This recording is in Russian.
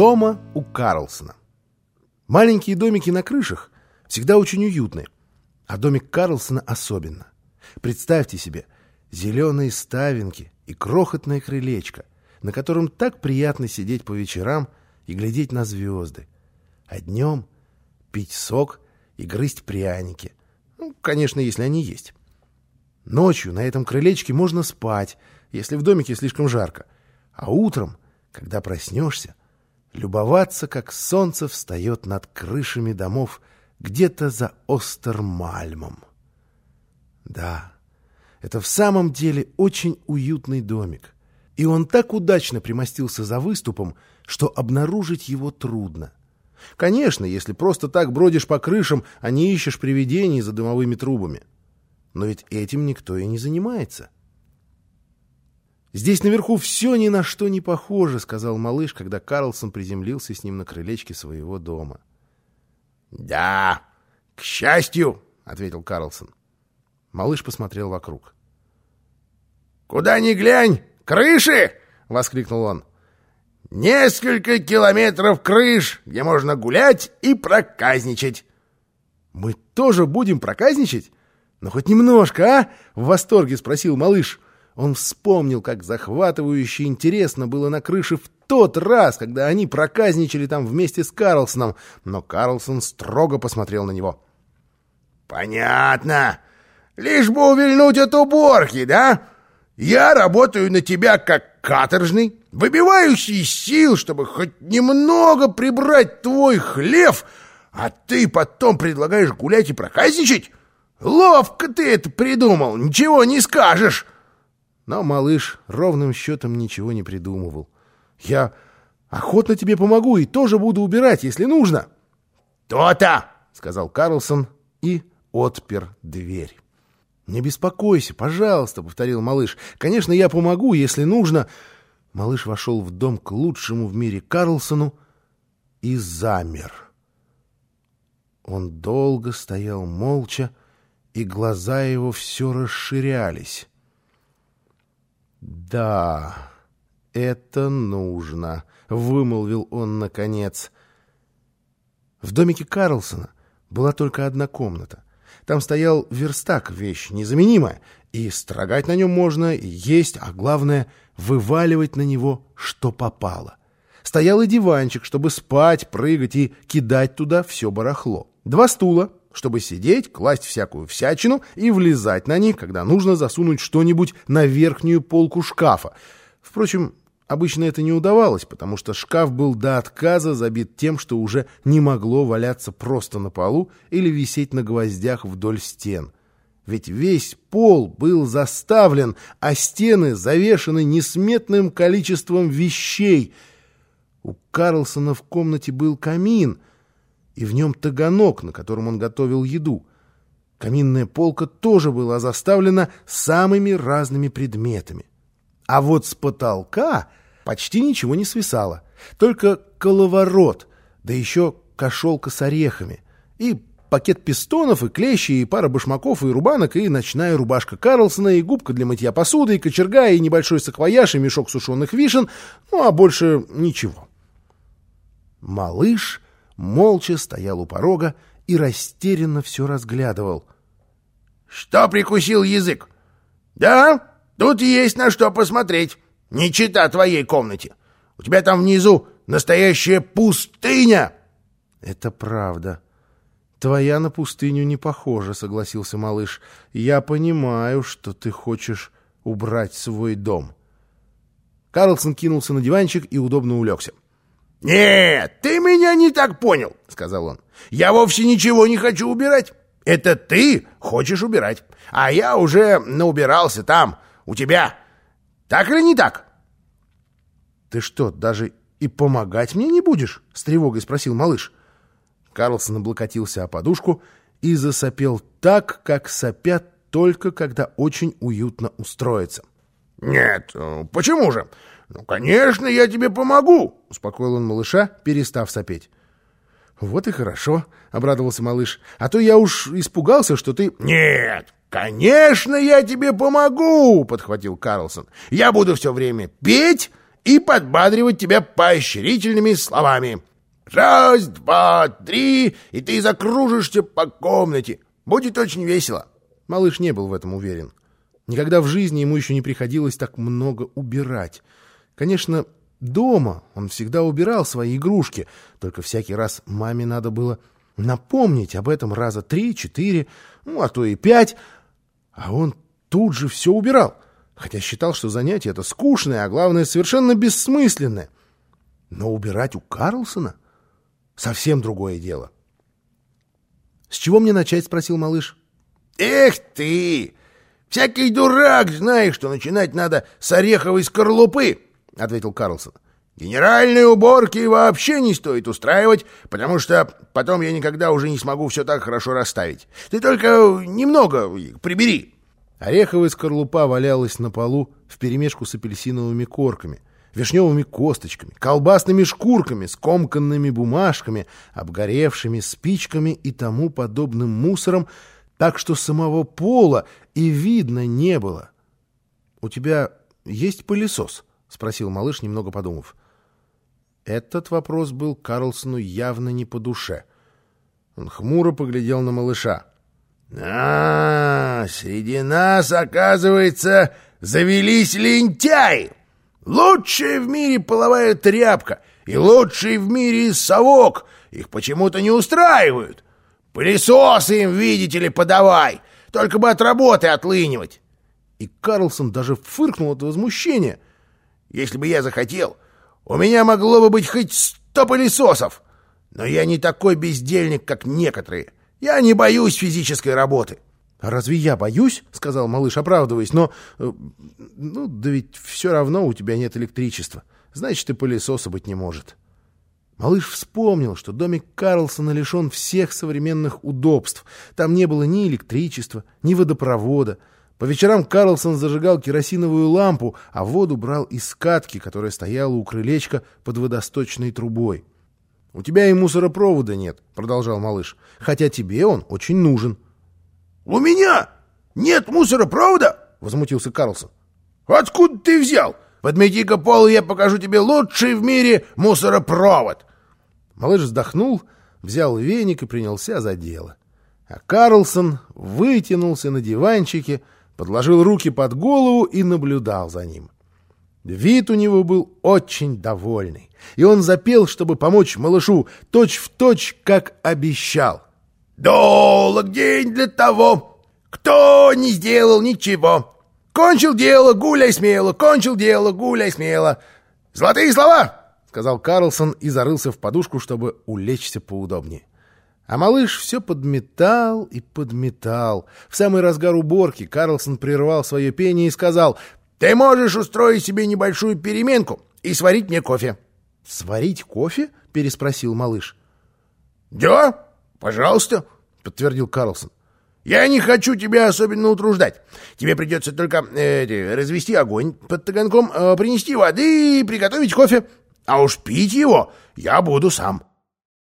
Дома у Карлсона. Маленькие домики на крышах всегда очень уютны, а домик Карлсона особенно. Представьте себе зеленые ставинки и крохотное крылечко, на котором так приятно сидеть по вечерам и глядеть на звезды, а днем пить сок и грызть пряники. Ну, конечно, если они есть. Ночью на этом крылечке можно спать, если в домике слишком жарко, а утром, когда проснешься, любоваться, как солнце встает над крышами домов где-то за Остермальмом. Да, это в самом деле очень уютный домик. И он так удачно примостился за выступом, что обнаружить его трудно. Конечно, если просто так бродишь по крышам, а не ищешь привидений за дымовыми трубами. Но ведь этим никто и не занимается. — «Здесь наверху все ни на что не похоже», — сказал малыш, когда Карлсон приземлился с ним на крылечке своего дома. «Да, к счастью», — ответил Карлсон. Малыш посмотрел вокруг. «Куда ни глянь, крыши!» — воскликнул он. «Несколько километров крыш, где можно гулять и проказничать». «Мы тоже будем проказничать? Ну, хоть немножко, а?» — в восторге спросил малыш. Он вспомнил, как захватывающе интересно было на крыше в тот раз, когда они проказничали там вместе с Карлсоном, но Карлсон строго посмотрел на него. «Понятно. Лишь бы увильнуть от уборки, да? Я работаю на тебя как каторжный, выбивающий сил, чтобы хоть немного прибрать твой хлев, а ты потом предлагаешь гулять и проказничать? Ловко ты это придумал, ничего не скажешь!» Но малыш ровным счетом ничего не придумывал. «Я охотно тебе помогу и тоже буду убирать, если нужно». «То-то!» — сказал Карлсон и отпер дверь. «Не беспокойся, пожалуйста», — повторил малыш. «Конечно, я помогу, если нужно». Малыш вошел в дом к лучшему в мире Карлсону и замер. Он долго стоял молча, и глаза его все расширялись. «Да, это нужно», — вымолвил он наконец. В домике Карлсона была только одна комната. Там стоял верстак, вещь незаменимая, и строгать на нем можно, и есть, а главное — вываливать на него, что попало. Стоял и диванчик, чтобы спать, прыгать и кидать туда все барахло. Два стула, чтобы сидеть, класть всякую всячину и влезать на них, когда нужно засунуть что-нибудь на верхнюю полку шкафа. Впрочем, обычно это не удавалось, потому что шкаф был до отказа забит тем, что уже не могло валяться просто на полу или висеть на гвоздях вдоль стен. Ведь весь пол был заставлен, а стены завешаны несметным количеством вещей. У Карлсона в комнате был камин — и в нем таганок, на котором он готовил еду. Каминная полка тоже была заставлена самыми разными предметами. А вот с потолка почти ничего не свисало, только коловорот, да еще кошелка с орехами, и пакет пистонов, и клещи, и пара башмаков, и рубанок, и ночная рубашка Карлсона, и губка для мытья посуды, и кочерга, и небольшой саквояж, и мешок сушеных вишен, ну а больше ничего. Малыш молча стоял у порога и растерянно все разглядывал. — Что прикусил язык? — Да, тут есть на что посмотреть. Не чита твоей комнате. У тебя там внизу настоящая пустыня. — Это правда. Твоя на пустыню не похожа, — согласился малыш. — Я понимаю, что ты хочешь убрать свой дом. Карлсон кинулся на диванчик и удобно улегся. «Нет, ты меня не так понял», — сказал он. «Я вовсе ничего не хочу убирать. Это ты хочешь убирать, а я уже наубирался там, у тебя. Так или не так?» «Ты что, даже и помогать мне не будешь?» — с тревогой спросил малыш. Карлсон облокотился о подушку и засопел так, как сопят только когда очень уютно устроиться. «Нет, почему же? «Ну, конечно, я тебе помогу!» — успокоил он малыша, перестав сопеть. «Вот и хорошо», — обрадовался малыш. «А то я уж испугался, что ты...» «Нет, конечно, я тебе помогу!» — подхватил Карлсон. «Я буду все время петь и подбадривать тебя поощрительными словами. Раз, два, три, и ты закружишься по комнате. Будет очень весело. Малыш не был в этом уверен. Никогда в жизни ему еще не приходилось так много убирать. Конечно, дома он всегда убирал свои игрушки, только всякий раз маме надо было напомнить об этом раза три-четыре, ну, а то и пять, а он тут же все убирал, хотя считал, что занятие это скучное, а главное, совершенно бессмысленное. Но убирать у Карлсона — совсем другое дело. — С чего мне начать? — спросил малыш. — Эх ты! Всякий дурак знает, что начинать надо с ореховой скорлупы, — ответил Карлсон. Генеральные уборки вообще не стоит устраивать, потому что потом я никогда уже не смогу все так хорошо расставить. Ты только немного прибери. Ореховая скорлупа валялась на полу вперемешку с апельсиновыми корками, вишневыми косточками, колбасными шкурками, скомканными бумажками, обгоревшими спичками и тому подобным мусором, так что самого пола и видно не было. — У тебя есть пылесос? — спросил малыш, немного подумав. Этот вопрос был Карлсону явно не по душе. Он хмуро поглядел на малыша. А, среди нас, оказывается, завелись лентяи. Лучшая в мире половая тряпка и лучший в мире совок. Их почему-то не устраивают. Пылесосы им, видите ли, подавай. Только бы от работы отлынивать. И Карлсон даже фыркнул от возмущения. Если бы я захотел, у меня могло бы быть хоть сто пылесосов. Но я не такой бездельник, как некоторые. Я не боюсь физической работы. — разве я боюсь? — сказал малыш, оправдываясь. — Но, э, ну, да ведь все равно у тебя нет электричества. Значит, и пылесоса быть не может. Малыш вспомнил, что домик Карлсона лишен всех современных удобств. Там не было ни электричества, ни водопровода. По вечерам Карлсон зажигал керосиновую лампу, а воду брал из катки, которая стояла у крылечка под водосточной трубой. — У тебя и мусоропровода нет, — продолжал малыш, — хотя тебе он очень нужен. — У меня нет мусоропровода? — возмутился Карлсон. — Откуда ты взял? Подмети-ка пол, и я покажу тебе лучший в мире мусоропровод. Малыш вздохнул, взял веник и принялся за дело. А Карлсон вытянулся на диванчике, подложил руки под голову и наблюдал за ним. Вид у него был очень довольный и он запел, чтобы помочь малышу, точь-в-точь, точь, как обещал. «Долг день для того, кто не сделал ничего. Кончил дело, гуляй смело, кончил дело, гуляй смело. Золотые слова!» — сказал Карлсон и зарылся в подушку, чтобы улечься поудобнее. А малыш все подметал и подметал. В самый разгар уборки Карлсон прервал свое пение и сказал, «Ты можешь устроить себе небольшую переменку и сварить мне кофе». «Сварить кофе?» — переспросил малыш. «Да, пожалуйста», — подтвердил Карлсон. «Я не хочу тебя особенно утруждать. Тебе придется только э, развести огонь под таганком, э, принести воды и приготовить кофе. А уж пить его я буду сам».